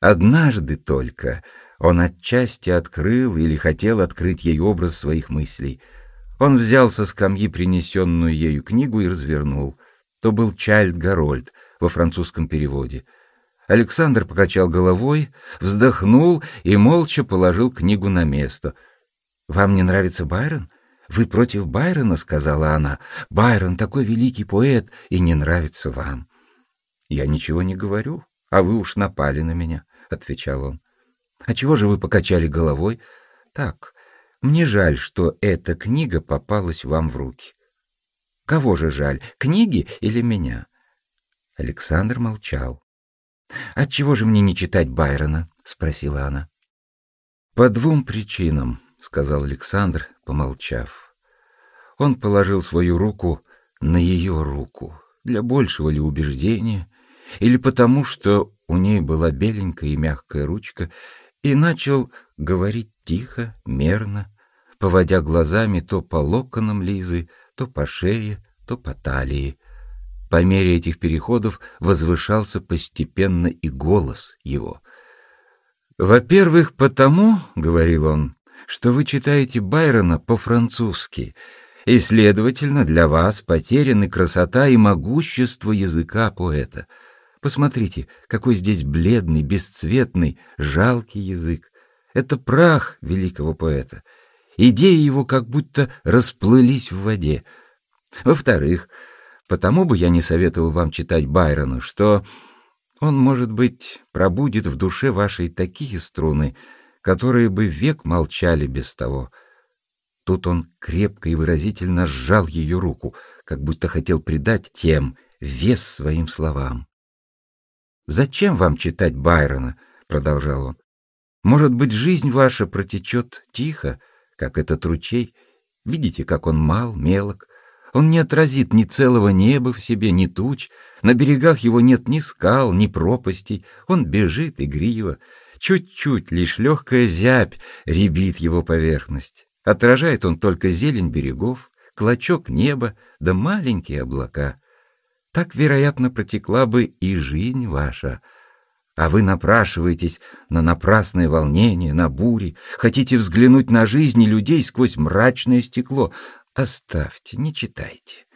Однажды только он отчасти открыл или хотел открыть ей образ своих мыслей. Он взял со скамьи принесенную ею книгу и развернул. То был Чайльд Гарольд во французском переводе. Александр покачал головой, вздохнул и молча положил книгу на место. «Вам не нравится Байрон?» «Вы против Байрона?» — сказала она. «Байрон такой великий поэт, и не нравится вам». «Я ничего не говорю, а вы уж напали на меня», — отвечал он. «А чего же вы покачали головой?» «Так, мне жаль, что эта книга попалась вам в руки». «Кого же жаль, книги или меня?» Александр молчал. «Отчего же мне не читать Байрона?» — спросила она. «По двум причинам», — сказал Александр, помолчав. Он положил свою руку на ее руку, для большего ли убеждения, или потому, что у ней была беленькая и мягкая ручка, и начал говорить тихо, мерно, поводя глазами то по локонам Лизы, то по шее, то по талии. По мере этих переходов возвышался постепенно и голос его. «Во-первых, потому, — говорил он, — что вы читаете Байрона по-французски, и, следовательно, для вас потеряны красота и могущество языка поэта. Посмотрите, какой здесь бледный, бесцветный, жалкий язык. Это прах великого поэта. Идеи его как будто расплылись в воде. Во-вторых, Потому бы я не советовал вам читать Байрона, что он, может быть, пробудит в душе вашей такие струны, которые бы век молчали без того. Тут он крепко и выразительно сжал ее руку, как будто хотел придать тем вес своим словам. «Зачем вам читать Байрона?» — продолжал он. «Может быть, жизнь ваша протечет тихо, как этот ручей. Видите, как он мал, мелок, он не отразит ни целого неба в себе, ни туч, на берегах его нет ни скал, ни пропастей, он бежит игриво. Чуть-чуть, лишь легкая зябь рябит его поверхность. Отражает он только зелень берегов, клочок неба да маленькие облака. Так, вероятно, протекла бы и жизнь ваша. А вы напрашиваетесь на напрасное волнение, на бури, хотите взглянуть на жизни людей сквозь мрачное стекло, Оставьте, не читайте.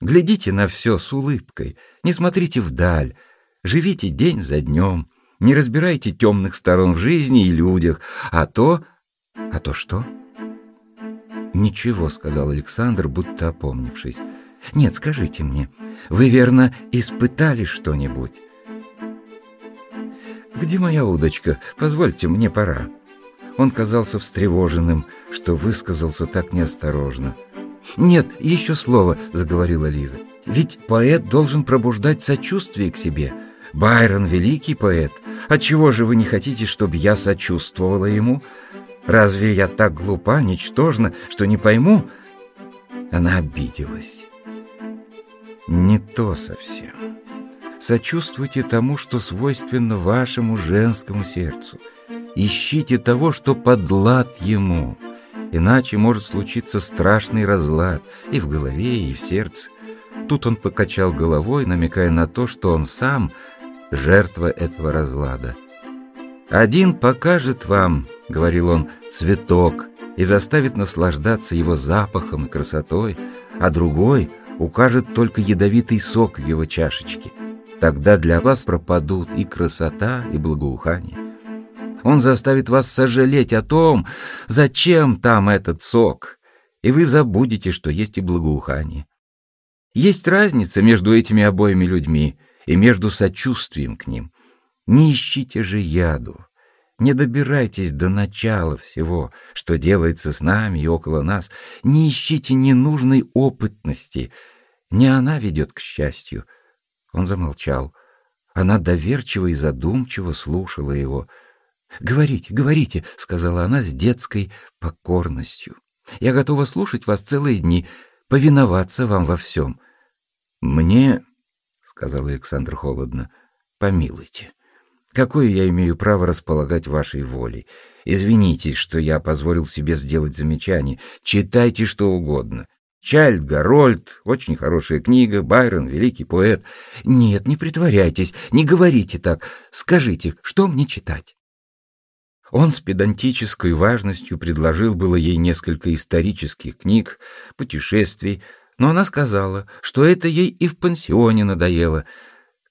Глядите на все с улыбкой, не смотрите вдаль, живите день за днем, не разбирайте темных сторон в жизни и людях, а то... А то что? «Ничего», — сказал Александр, будто опомнившись. «Нет, скажите мне, вы, верно, испытали что-нибудь?» «Где моя удочка? Позвольте, мне пора». Он казался встревоженным, что высказался так неосторожно. «Нет, еще слово», — заговорила Лиза. «Ведь поэт должен пробуждать сочувствие к себе. Байрон — великий поэт. Отчего же вы не хотите, чтобы я сочувствовала ему? Разве я так глупа, ничтожна, что не пойму?» Она обиделась. «Не то совсем. Сочувствуйте тому, что свойственно вашему женскому сердцу. Ищите того, что подлад ему». Иначе может случиться страшный разлад и в голове, и в сердце. Тут он покачал головой, намекая на то, что он сам жертва этого разлада. «Один покажет вам, — говорил он, — цветок и заставит наслаждаться его запахом и красотой, а другой укажет только ядовитый сок в его чашечке. Тогда для вас пропадут и красота, и благоухание. Он заставит вас сожалеть о том, зачем там этот сок, и вы забудете, что есть и благоухание. Есть разница между этими обоими людьми и между сочувствием к ним. Не ищите же яду, не добирайтесь до начала всего, что делается с нами и около нас, не ищите ненужной опытности, не она ведет к счастью. Он замолчал. Она доверчиво и задумчиво слушала его — «Говорите, говорите», — сказала она с детской покорностью. «Я готова слушать вас целые дни, повиноваться вам во всем». «Мне», — сказал Александр холодно, — «помилуйте. Какое я имею право располагать вашей волей? Извините, что я позволил себе сделать замечание. Читайте что угодно. Чайльд Гарольд, очень хорошая книга, Байрон, великий поэт. Нет, не притворяйтесь, не говорите так. Скажите, что мне читать? Он с педантической важностью предложил было ей несколько исторических книг, путешествий, но она сказала, что это ей и в пансионе надоело.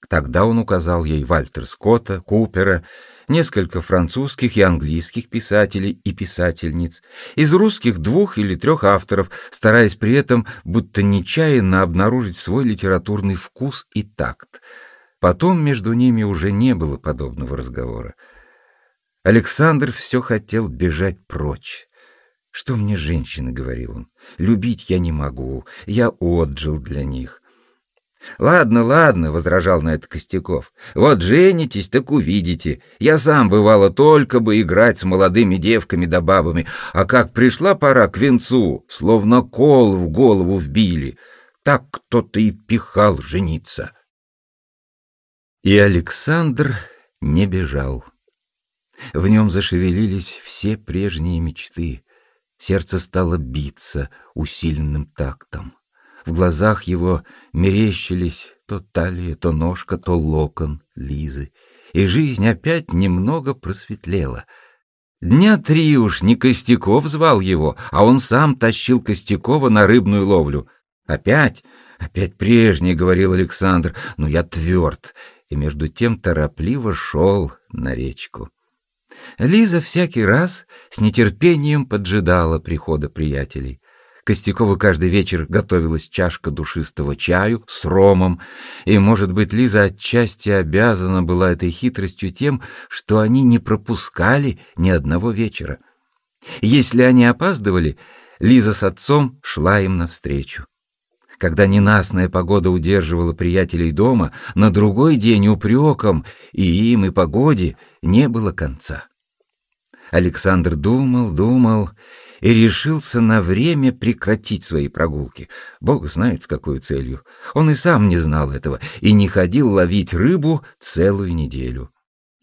Тогда он указал ей Вальтер Скотта, Купера, несколько французских и английских писателей и писательниц, из русских двух или трех авторов, стараясь при этом будто нечаянно обнаружить свой литературный вкус и такт. Потом между ними уже не было подобного разговора. Александр все хотел бежать прочь. «Что мне женщины?» — говорил он. «Любить я не могу, я отжил для них». «Ладно, ладно», — возражал на это Костяков. «Вот женитесь, так увидите. Я сам, бывало, только бы играть с молодыми девками да бабами, а как пришла пора к венцу, словно кол в голову вбили, так кто-то и пихал жениться». И Александр не бежал. В нем зашевелились все прежние мечты. Сердце стало биться усиленным тактом. В глазах его мерещились то талия, то ножка, то локон Лизы. И жизнь опять немного просветлела. Дня три уж не Костяков звал его, а он сам тащил Костякова на рыбную ловлю. «Опять? Опять прежний», — говорил Александр, — «но я тверд». И между тем торопливо шел на речку. Лиза всякий раз с нетерпением поджидала прихода приятелей. Костякову каждый вечер готовилась чашка душистого чаю с ромом, и, может быть, Лиза отчасти обязана была этой хитростью тем, что они не пропускали ни одного вечера. Если они опаздывали, Лиза с отцом шла им навстречу. Когда ненастная погода удерживала приятелей дома, на другой день упреком и им, и погоде не было конца. Александр думал, думал и решился на время прекратить свои прогулки. Бог знает, с какой целью. Он и сам не знал этого и не ходил ловить рыбу целую неделю.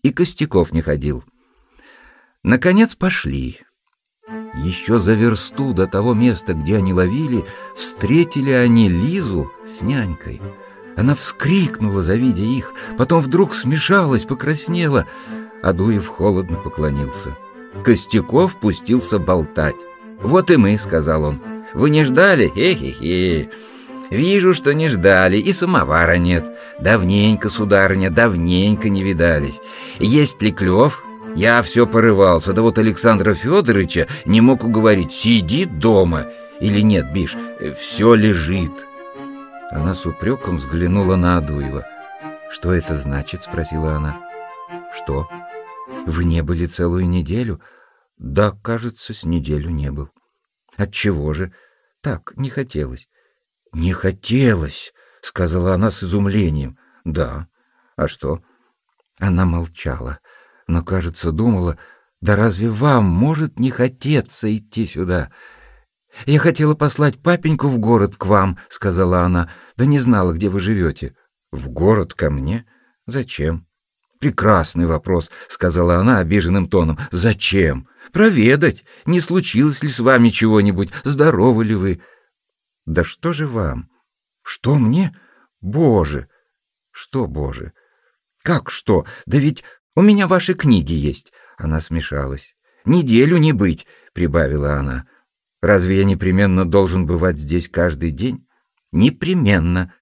И Костяков не ходил. Наконец пошли. Еще за версту до того места, где они ловили, встретили они Лизу с нянькой. Она вскрикнула, завидя их, потом вдруг смешалась, покраснела. Адуев холодно поклонился. Костяков пустился болтать. «Вот и мы», — сказал он. «Вы не ждали? Хе-хе-хе. Вижу, что не ждали, и самовара нет. Давненько, сударыня, давненько не видались. Есть ли клев?» Я все порывался, да вот Александра Федоровича не мог уговорить, сидит дома. Или нет, Биш, все лежит. Она с упреком взглянула на Адуева. «Что это значит?» — спросила она. «Что?» Вы не были целую неделю? Да, кажется, с неделю не был. Отчего же? Так, не хотелось. Не хотелось, сказала она с изумлением. Да. А что? Она молчала, но, кажется, думала, да разве вам может не хотеться идти сюда? Я хотела послать папеньку в город к вам, сказала она, да не знала, где вы живете. В город ко мне? Зачем? «Прекрасный вопрос», — сказала она обиженным тоном. «Зачем? Проведать, не случилось ли с вами чего-нибудь, здоровы ли вы?» «Да что же вам? Что мне? Боже!» «Что, Боже?» «Как что? Да ведь у меня ваши книги есть». Она смешалась. «Неделю не быть», — прибавила она. «Разве я непременно должен бывать здесь каждый день?» «Непременно».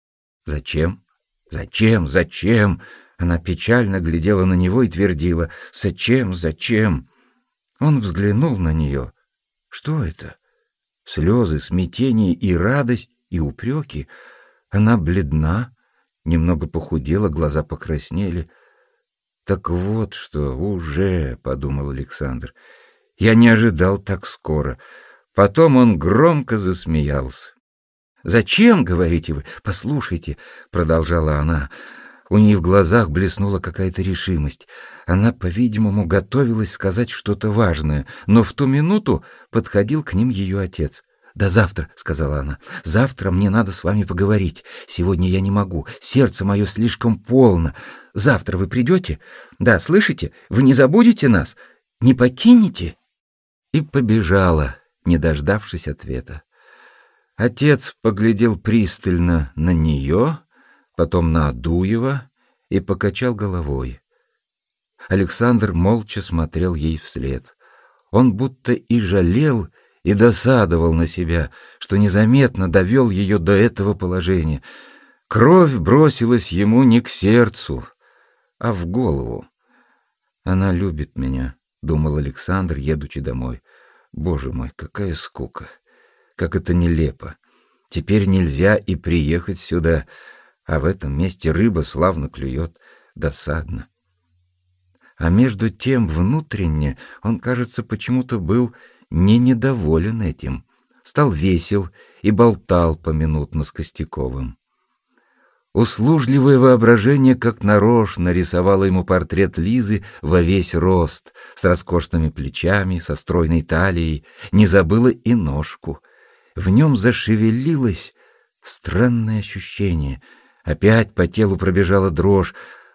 «Зачем? Зачем? Зачем?» Она печально глядела на него и твердила «Зачем? Зачем?». Он взглянул на нее. Что это? Слезы, смятение и радость, и упреки. Она бледна, немного похудела, глаза покраснели. «Так вот что, уже», — подумал Александр. «Я не ожидал так скоро». Потом он громко засмеялся. «Зачем, — говорите вы? Послушайте, — продолжала она, — у нее в глазах блеснула какая-то решимость. Она, по-видимому, готовилась сказать что-то важное, но в ту минуту подходил к ним ее отец. «До завтра», — сказала она. «Завтра мне надо с вами поговорить. Сегодня я не могу. Сердце мое слишком полно. Завтра вы придете? Да, слышите? Вы не забудете нас? Не покинете?» И побежала, не дождавшись ответа. Отец поглядел пристально на нее, потом на Адуева и покачал головой. Александр молча смотрел ей вслед. Он будто и жалел, и досадовал на себя, что незаметно довел ее до этого положения. Кровь бросилась ему не к сердцу, а в голову. «Она любит меня», — думал Александр, едучи домой. «Боже мой, какая скука! Как это нелепо! Теперь нельзя и приехать сюда, а в этом месте рыба славно клюет, досадно». А между тем внутренне он, кажется, почему-то был не недоволен этим, стал весел и болтал поминутно с Костяковым. Услужливое воображение как нарочно рисовало ему портрет Лизы во весь рост, с роскошными плечами, со стройной талией, не забыла и ножку. В нем зашевелилось странное ощущение. Опять по телу пробежала дрожь,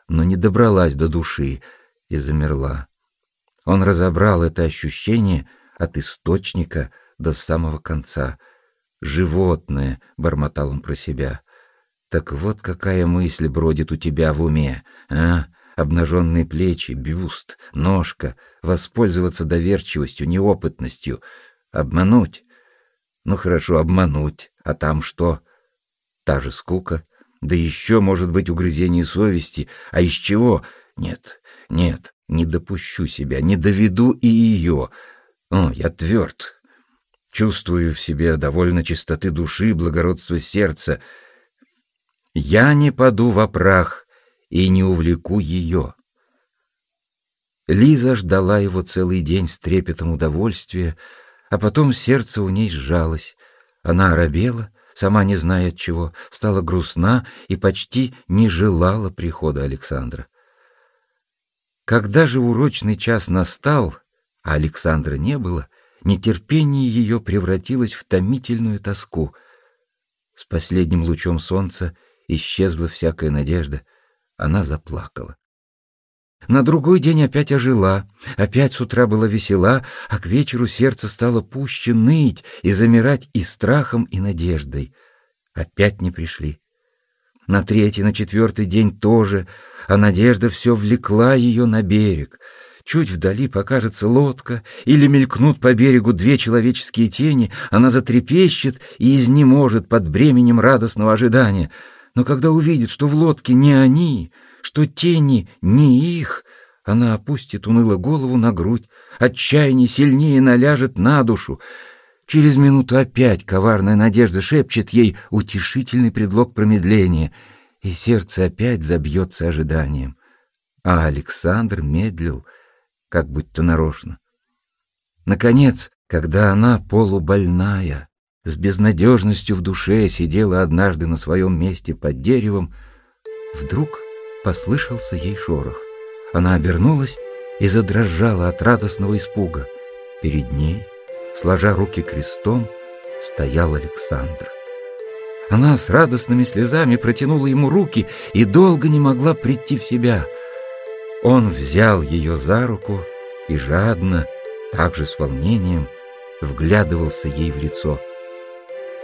но не добралась до души и замерла. Он разобрал это ощущение от источника до самого конца. «Животное», — бормотал он про себя, — так вот какая мысль бродит у тебя в уме, а? Обнаженные плечи, бюст, ножка, воспользоваться доверчивостью, неопытностью, обмануть. Ну хорошо, обмануть, а там что? Та же скука, да еще, может быть, угрызение совести. А из чего? Нет, нет, не допущу себя, не доведу и ее. О, я тверд. Чувствую в себе довольно чистоты души, благородства сердца — я не паду во прах и не увлеку ее. Лиза ждала его целый день с трепетом удовольствия, а потом сердце у ней сжалось. Она оробела, сама не зная от чего, стала грустна и почти не желала прихода Александра. Когда же урочный час настал, а Александра не было, нетерпение ее превратилось в томительную тоску. С последним лучом солнца исчезла всякая надежда, она заплакала. На другой день опять ожила, опять с утра была весела, а к вечеру сердце стало пуще ныть и замирать и страхом, и надеждой. Опять не пришли. На третий, на четвертый день тоже, а надежда все влекла ее на берег. Чуть вдали покажется лодка, или мелькнут по берегу две человеческие тени, она затрепещет и изнеможет под бременем радостного ожидания — но когда увидит, что в лодке не они, что тени не их, она опустит уныло голову на грудь, отчаяние сильнее наляжет на душу. Через минуту опять коварная надежда шепчет ей утешительный предлог промедления, и сердце опять забьется ожиданием. А Александр медлил, как будто нарочно. Наконец, когда она полубольная, с безнадежностью в душе сидела однажды на своем месте под деревом, вдруг послышался ей шорох. Она обернулась и задрожала от радостного испуга. Перед ней, сложа руки крестом, стоял Александр. Она с радостными слезами протянула ему руки и долго не могла прийти в себя. Он взял ее за руку и жадно, также с волнением, вглядывался ей в лицо —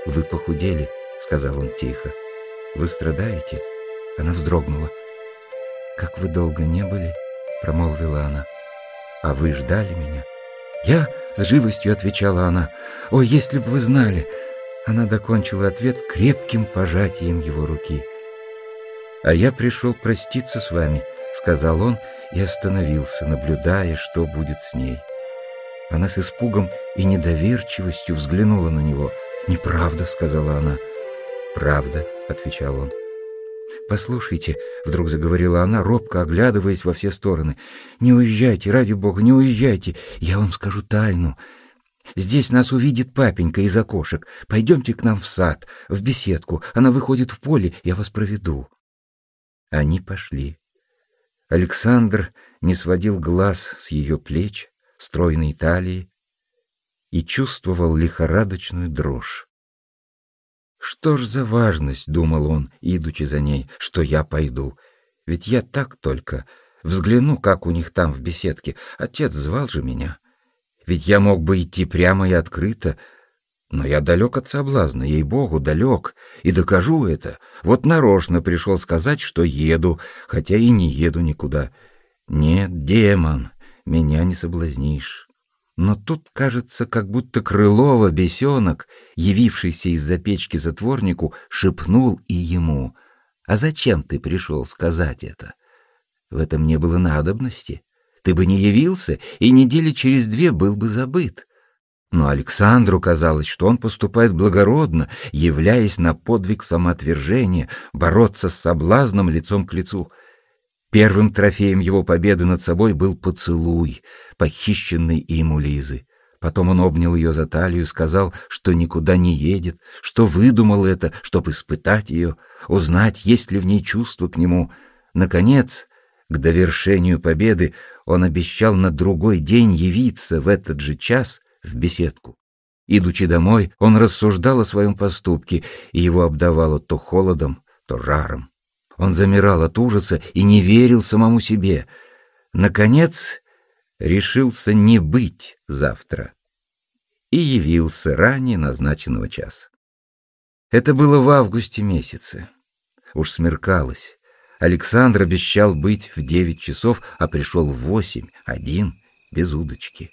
«Вы похудели», — сказал он тихо. «Вы страдаете?» Она вздрогнула. «Как вы долго не были?» — промолвила она. «А вы ждали меня?» «Я?» — с живостью отвечала она. «О, если бы вы знали!» Она докончила ответ крепким пожатием его руки. «А я пришел проститься с вами», — сказал он и остановился, наблюдая, что будет с ней. Она с испугом и недоверчивостью взглянула на него — «Неправда», — сказала она. «Правда», — отвечал он. «Послушайте», — вдруг заговорила она, робко оглядываясь во все стороны, «не уезжайте, ради бога, не уезжайте, я вам скажу тайну. Здесь нас увидит папенька из окошек. Пойдемте к нам в сад, в беседку. Она выходит в поле, я вас проведу». Они пошли. Александр не сводил глаз с ее плеч, стройной талии, и чувствовал лихорадочную дрожь. «Что ж за важность, — думал он, идучи за ней, — что я пойду? Ведь я так только взгляну, как у них там в беседке. Отец звал же меня. Ведь я мог бы идти прямо и открыто, Но я далек от соблазна, ей-богу, далек, и докажу это. Вот нарочно пришел сказать, что еду, хотя и не еду никуда. Нет, демон, меня не соблазнишь. Но тут, кажется, как будто Крылова, бесенок, явившийся из-за печки затворнику, шепнул и ему. «А зачем ты пришел сказать это? В этом не было надобности. Ты бы не явился, и недели через две был бы забыт. Но Александру казалось, что он поступает благородно, являясь на подвиг самоотвержения, бороться с соблазном лицом к лицу. Первым трофеем его победы над собой был поцелуй, похищенный им у Лизы. Потом он обнял ее за талию и сказал, что никуда не едет, что выдумал это, чтобы испытать ее, узнать, есть ли в ней чувство к нему. Наконец, к довершению победы он обещал на другой день явиться в этот же час в беседку. Идучи домой, он рассуждал о своем поступке, и его обдавало то холодом, то жаром. Он замирал от ужаса и не верил самому себе. Наконец, решился не быть завтра и явился ранее назначенного часа. Это было в августе месяце. Уж смеркалось. Александр обещал быть в девять часов, а пришел в восемь, один, без удочки.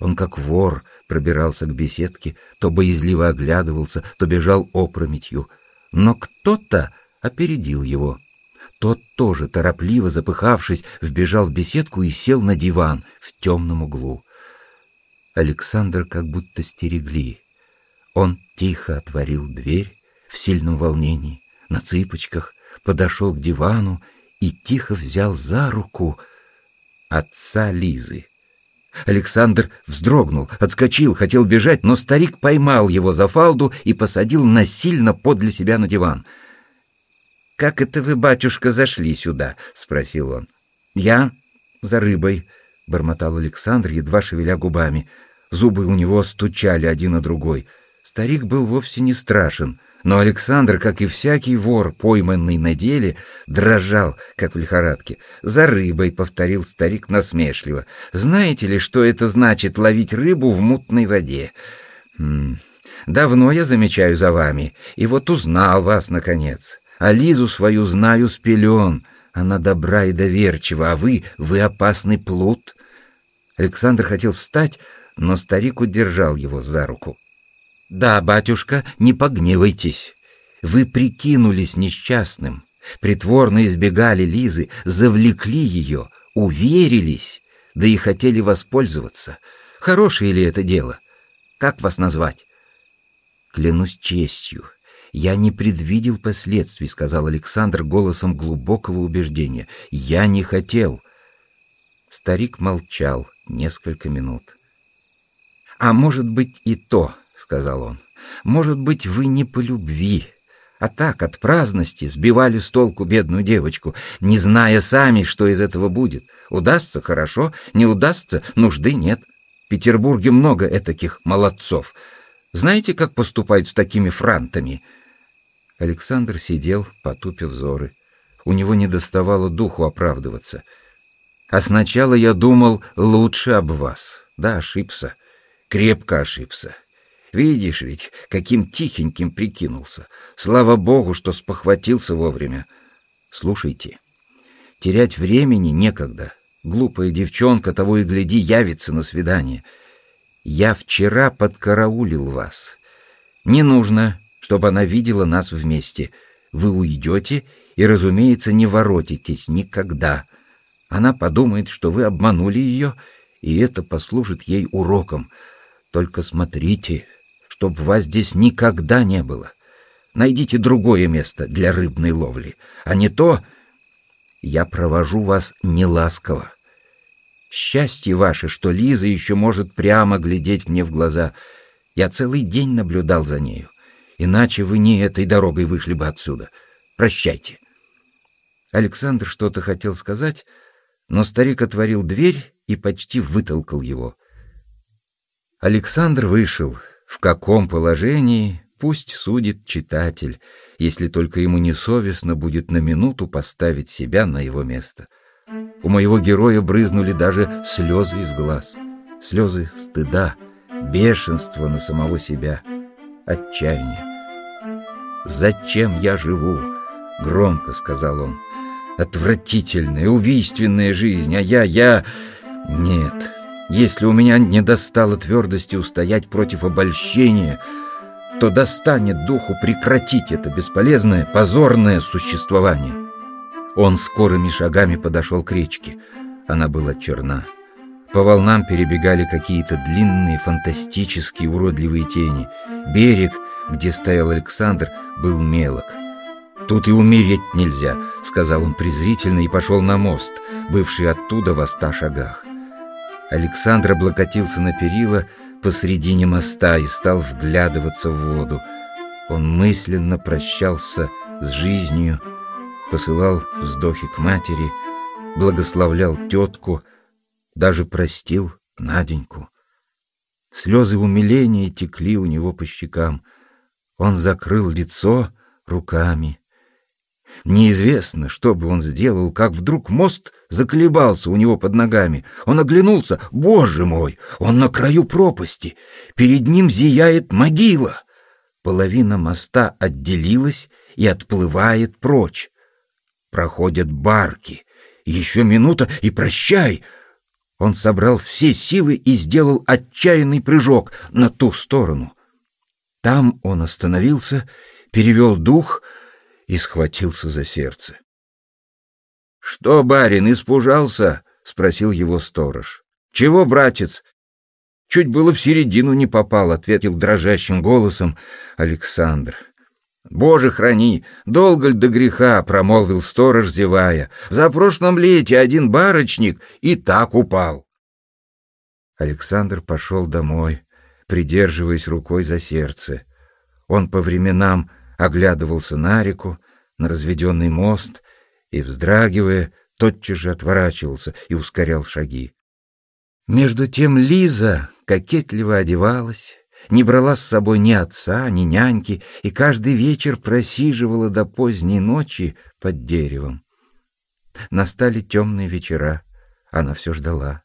Он как вор пробирался к беседке, то боязливо оглядывался, то бежал опрометью. Но кто-то опередил его. Тот тоже, торопливо запыхавшись, вбежал в беседку и сел на диван в темном углу. Александр как будто стерегли. Он тихо отворил дверь в сильном волнении, на цыпочках, подошел к дивану и тихо взял за руку отца Лизы. Александр вздрогнул, отскочил, хотел бежать, но старик поймал его за фалду и посадил насильно подле себя на диван. «Как это вы, батюшка, зашли сюда?» — спросил он. «Я за рыбой», — бормотал Александр, едва шевеля губами. Зубы у него стучали один на другой. Старик был вовсе не страшен — но Александр, как и всякий вор, пойманный на деле, дрожал, как в лихорадке. «За рыбой», — повторил старик насмешливо. «Знаете ли, что это значит ловить рыбу в мутной воде?» М -м, «Давно я замечаю за вами, и вот узнал вас, наконец. А Лизу свою знаю с пелен. Она добра и доверчива, а вы, вы опасный плут». Александр хотел встать, но старик удержал его за руку. Да, батюшка, не погневайтесь. Вы прикинулись несчастным, притворно избегали Лизы, завлекли ее, уверились, да и хотели воспользоваться. Хорошее ли это дело? Как вас назвать? Клянусь честью, я не предвидел последствий, сказал Александр голосом глубокого убеждения. Я не хотел. Старик молчал несколько минут. А может быть и то, — сказал он. «Может быть, вы не по любви, а так, от праздности, сбивали с толку бедную девочку, не зная сами, что из этого будет. Удастся — хорошо, не удастся — нужды нет. В Петербурге много этаких молодцов. Знаете, как поступают с такими франтами?» Александр сидел, потупив взоры. У него не доставало духу оправдываться. «А сначала я думал лучше об вас. Да, ошибся. Крепко ошибся. Видишь ведь, каким тихеньким прикинулся. Слава богу, что спохватился вовремя. Слушайте, терять времени некогда. Глупая девчонка того и гляди явится на свидание. Я вчера подкараулил вас. Не нужно, чтобы она видела нас вместе. Вы уйдете и, разумеется, не воротитесь никогда. Она подумает, что вы обманули ее, и это послужит ей уроком. Только смотрите, чтоб вас здесь никогда не было. Найдите другое место для рыбной ловли, а не то я провожу вас неласково. Счастье ваше, что Лиза еще может прямо глядеть мне в глаза. Я целый день наблюдал за нею. Иначе вы не этой дорогой вышли бы отсюда. Прощайте. Александр что-то хотел сказать, но старик отворил дверь и почти вытолкал его. Александр вышел. В каком положении, пусть судит читатель, если только ему не совестно будет на минуту поставить себя на его место. У моего героя брызнули даже слезы из глаз. Слезы стыда, бешенства на самого себя. отчаяния. «Зачем я живу?» — громко сказал он. «Отвратительная, убийственная жизнь, а я, я...» «Нет, если у меня не достало твердости устоять против обольщения, то достанет духу прекратить это бесполезное, позорное существование». Он скорыми шагами подошел к речке. Она была черна. По волнам перебегали какие-то длинные, фантастические, уродливые тени. Берег, где стоял Александр, был мелок. «Тут и умереть нельзя», — сказал он презрительно и пошел на мост, бывший оттуда во ста шагах. Александр облокотился на перила посредине моста и стал вглядываться в воду. Он мысленно прощался с жизнью, посылал вздохи к матери, благословлял тетку, даже простил Наденьку. Слезы умиления текли у него по щекам. Он закрыл лицо руками. Неизвестно, что бы он сделал, как вдруг мост заколебался у него под ногами. Он оглянулся. Боже мой, он на краю пропасти. Перед ним зияет могила. Половина моста отделилась и отплывает прочь. Проходят барки. Еще минута и прощай. Он собрал все силы и сделал отчаянный прыжок на ту сторону. Там он остановился, перевел дух и схватился за сердце. — Что, барин, испужался? — спросил его сторож. — Чего, братец? — Чуть было в середину не попал, — ответил дрожащим голосом Александр. «Боже, храни! Долго ль до греха?» — промолвил сторож, зевая. «В запрошлом лете один барочник и так упал». Александр пошел домой, придерживаясь рукой за сердце. Он по временам оглядывался на реку, на разведенный мост и, вздрагивая, тотчас же отворачивался и ускорял шаги. Между тем Лиза кокетливо одевалась, не брала с собой ни отца, ни няньки и каждый вечер просиживала до поздней ночи под деревом. Настали темные вечера, она все ждала,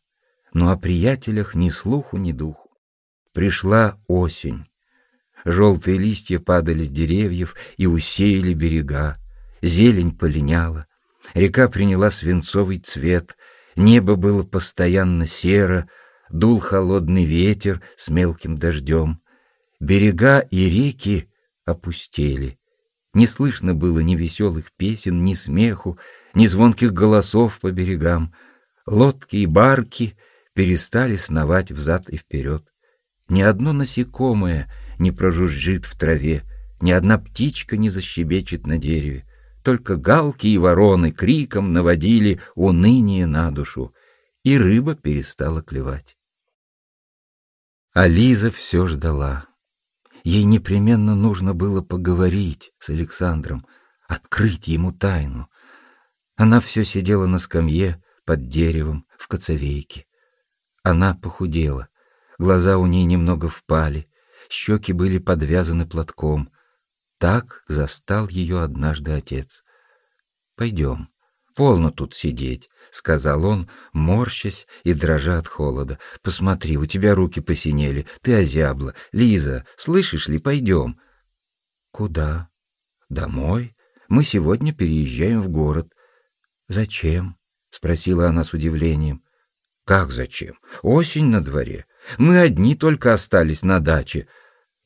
но о приятелях ни слуху, ни духу. Пришла осень. Желтые листья падали с деревьев и усеяли берега. Зелень полиняла. Река приняла свинцовый цвет. Небо было постоянно серо, дул холодный ветер с мелким дождем. Берега и реки опустели. Не слышно было ни веселых песен, ни смеху, ни звонких голосов по берегам. Лодки и барки перестали сновать взад и вперед. Ни одно насекомое не прожужжит в траве, ни одна птичка не защебечет на дереве. Только галки и вороны криком наводили уныние на душу, и рыба перестала клевать. А Лиза все ждала. Ей непременно нужно было поговорить с Александром, открыть ему тайну. Она все сидела на скамье под деревом в коцовейке. Она похудела, глаза у ней немного впали, щеки были подвязаны платком. Так застал ее однажды отец. «Пойдем, полно тут сидеть», — сказал он, морщась и дрожа от холода. «Посмотри, у тебя руки посинели, ты озябла. Лиза, слышишь ли, пойдем». «Куда?» «Домой. Мы сегодня переезжаем в город». «Зачем?» — спросила она с удивлением. «Как зачем? Осень на дворе. Мы одни только остались на даче».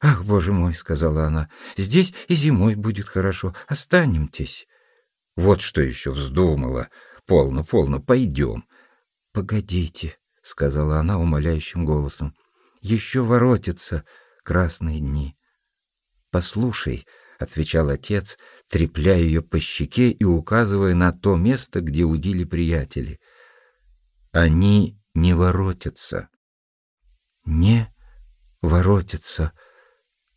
«Ах, боже мой!» — сказала она. «Здесь и зимой будет хорошо. Останемтесь». «Вот что еще вздумала!» Полно, полно, пойдем. Погодите, сказала она умоляющим голосом. Еще воротятся красные дни. Послушай, отвечал отец, трепляя ее по щеке и указывая на то место, где удили приятели. Они не воротятся. Не воротятся,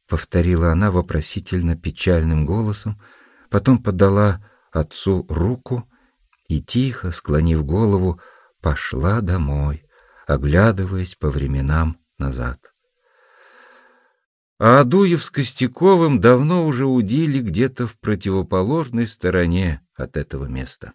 повторила она вопросительно печальным голосом, потом подала отцу руку и, тихо склонив голову, пошла домой, оглядываясь по временам назад. А Адуев с Костяковым давно уже удили где-то в противоположной стороне от этого места.